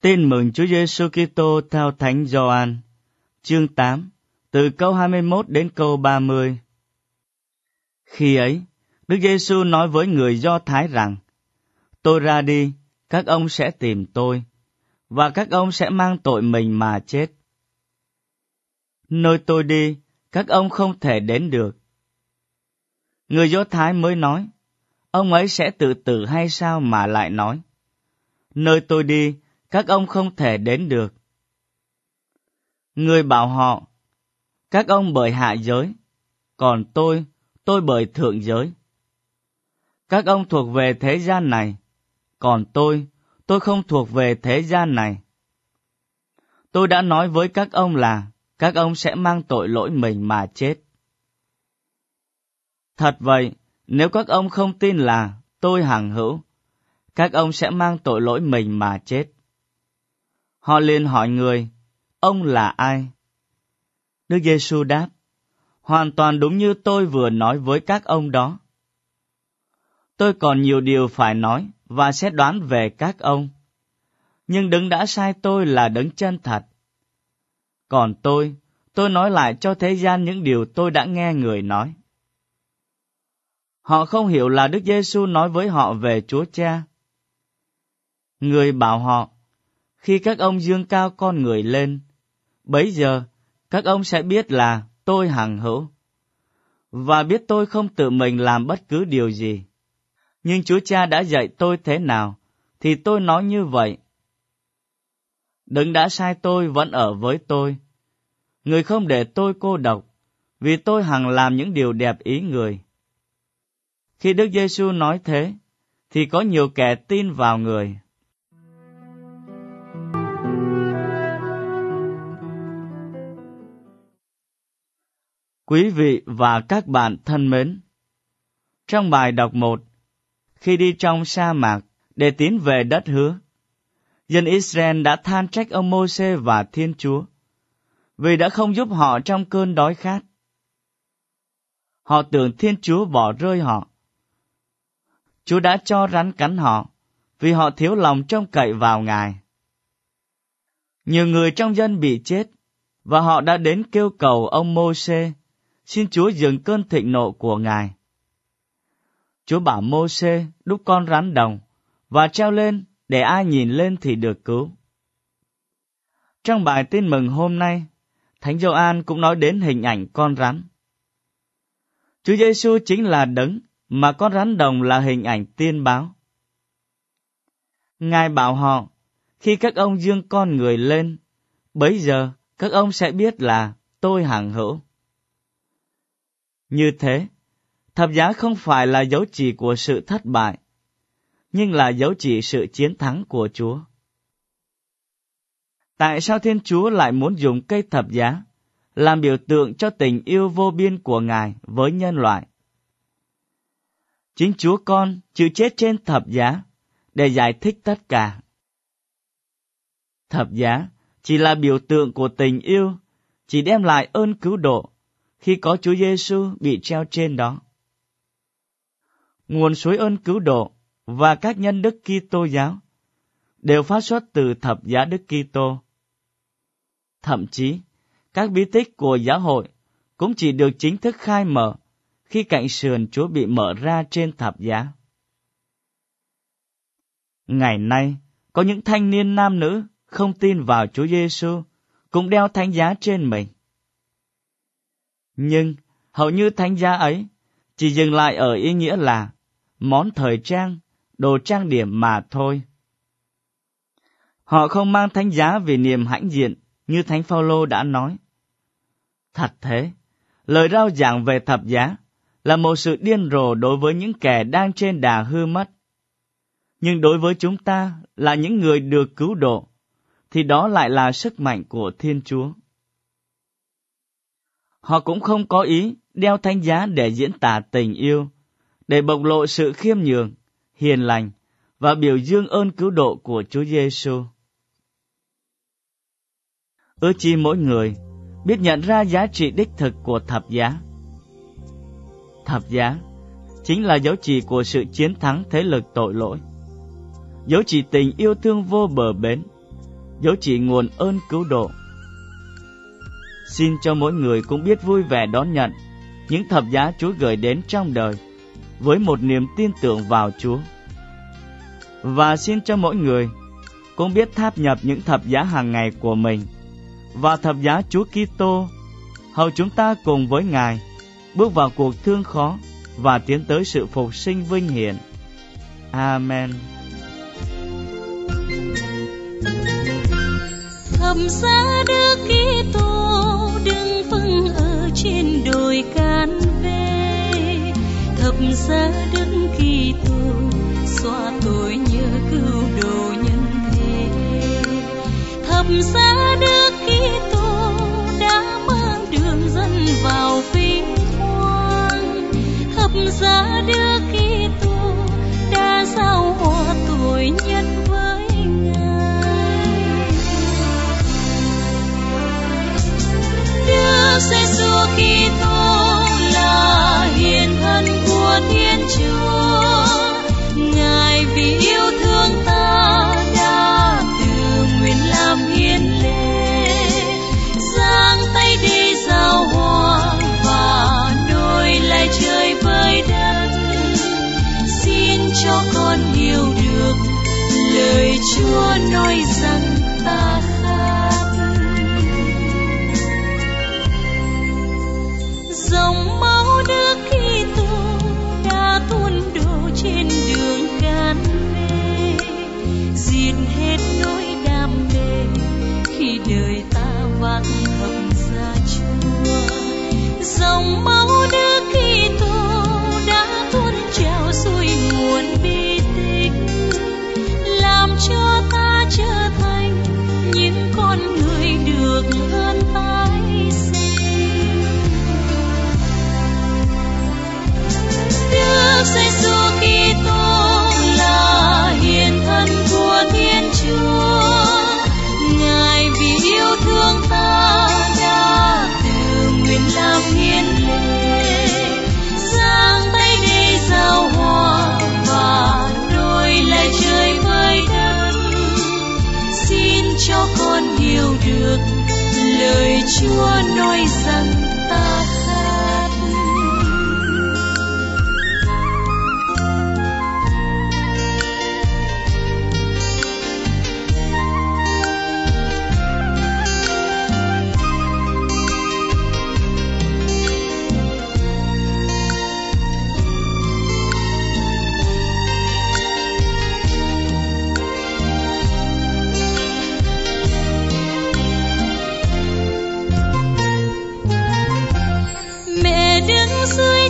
Tin mừng Chúa Giêsu Kitô theo Thánh Gioan, chương 8, từ câu 21 đến câu 30. Khi ấy, Đức Giêsu nói với người Do Thái rằng: Tôi ra đi, các ông sẽ tìm tôi, và các ông sẽ mang tội mình mà chết. Nơi tôi đi, các ông không thể đến được. Người Do Thái mới nói, ông ấy sẽ tự tử hay sao mà lại nói? Nơi tôi đi, các ông không thể đến được. Người bảo họ, các ông bởi hạ giới, còn tôi, tôi bởi thượng giới. Các ông thuộc về thế gian này, còn tôi, tôi không thuộc về thế gian này. Tôi đã nói với các ông là các ông sẽ mang tội lỗi mình mà chết. Thật vậy, nếu các ông không tin là tôi hằng hữu, các ông sẽ mang tội lỗi mình mà chết. Họ liền hỏi người, ông là ai? Đức Giêsu đáp, hoàn toàn đúng như tôi vừa nói với các ông đó. Tôi còn nhiều điều phải nói và sẽ đoán về các ông. Nhưng đấng đã sai tôi là đấng chân thật. Còn tôi, tôi nói lại cho thế gian những điều tôi đã nghe người nói. Họ không hiểu là Đức Giêsu nói với họ về Chúa Cha. Người bảo họ, khi các ông dương cao con người lên, bấy giờ các ông sẽ biết là tôi hằng hữu, và biết tôi không tự mình làm bất cứ điều gì. Nhưng Chúa Cha đã dạy tôi thế nào, thì tôi nói như vậy. Đấng đã sai tôi vẫn ở với tôi. Người không để tôi cô độc, vì tôi hằng làm những điều đẹp ý người. Khi Đức Giêsu nói thế, thì có nhiều kẻ tin vào người. Quý vị và các bạn thân mến, trong bài đọc 1, khi đi trong sa mạc để tiến về đất hứa, dân Israel đã than trách ông Môse và Thiên Chúa vì đã không giúp họ trong cơn đói khát. Họ tưởng Thiên Chúa bỏ rơi họ. Chúa đã cho rắn cắn họ vì họ thiếu lòng trông cậy vào Ngài. Nhiều người trong dân bị chết và họ đã đến kêu cầu ông Môse xin Chúa dừng cơn thịnh nộ của Ngài. Chúa bảo Mô-xê đúc con rắn đồng và treo lên để ai nhìn lên thì được cứu. Trong bài tin mừng hôm nay, Thánh Gioan cũng nói đến hình ảnh con rắn. Chúa Giêsu chính là đấng mà con rắn đồng là hình ảnh tiên báo. Ngài bảo họ, khi các ông dương con người lên, bấy giờ các ông sẽ biết là tôi hàng hữu. Như thế, thập giá không phải là dấu chỉ của sự thất bại, nhưng là dấu chỉ sự chiến thắng của Chúa. Tại sao Thiên Chúa lại muốn dùng cây thập giá làm biểu tượng cho tình yêu vô biên của Ngài với nhân loại? Chính Chúa Con chịu chết trên thập giá để giải thích tất cả. Thập giá chỉ là biểu tượng của tình yêu, chỉ đem lại ơn cứu độ khi có Chúa Giêsu bị treo trên đó. Nguồn suối ơn cứu độ và các nhân đức Kitô giáo đều phát xuất từ thập giá Đức Kitô. Thậm chí, các bí tích của giáo hội cũng chỉ được chính thức khai mở khi cạnh sườn Chúa bị mở ra trên thập giá. Ngày nay, có những thanh niên nam nữ không tin vào Chúa Giêsu cũng đeo thánh giá trên mình. Nhưng hầu như thánh giá ấy chỉ dừng lại ở ý nghĩa là món thời trang, đồ trang điểm mà thôi. Họ không mang thánh giá vì niềm hãnh diện như Thánh Phaolô đã nói. Thật thế, lời rao giảng về thập giá là một sự điên rồ đối với những kẻ đang trên đà hư mất. Nhưng đối với chúng ta là những người được cứu độ, thì đó lại là sức mạnh của Thiên Chúa. Họ cũng không có ý đeo thánh giá để diễn tả tình yêu, để bộc lộ sự khiêm nhường, hiền lành và biểu dương ơn cứu độ của Chúa Giêsu. Ước chi mỗi người biết nhận ra giá trị đích thực của thập giá. Thập giá chính là dấu chỉ của sự chiến thắng thế lực tội lỗi. Dấu chỉ tình yêu thương vô bờ bến dấu chỉ nguồn ơn cứu độ. Xin cho mỗi người cũng biết vui vẻ đón nhận những thập giá Chúa gửi đến trong đời với một niềm tin tưởng vào Chúa. Và xin cho mỗi người cũng biết tháp nhập những thập giá hàng ngày của mình và thập giá Chúa Kitô, hầu chúng ta cùng với Ngài bước vào cuộc thương khó và tiến tới sự phục sinh vinh hiển. Amen. Thầm giá Đức Kitô vững ở trên đồi can về thập giá Đức Kitô xóa tội nhớ cứu độ nhân thế. Thập giá Đức Kitô đã mang đường dẫn vào vinh quang. Thập giá Đức Chúa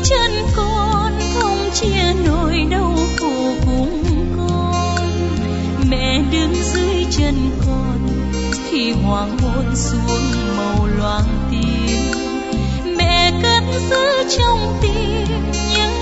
chân con không chia nỗi đau khổ cùng con. Mẹ đứng dưới chân con, khi hoàng hôn xuống màu loang tim. Mẹ cất giữ trong tim những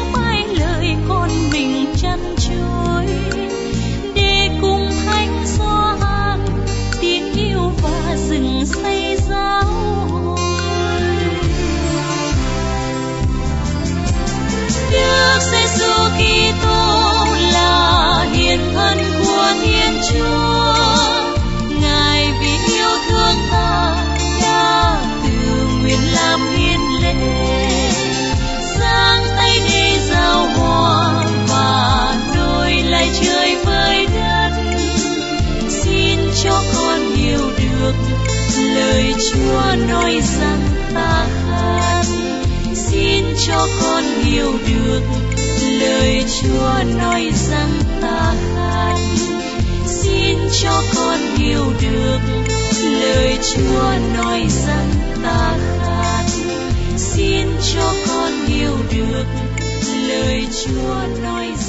Chúa nói rằng ta khát. Xin cho con hiểu được lời Chúa nói rằng ta khát. Xin cho con hiểu được lời Chúa nói rằng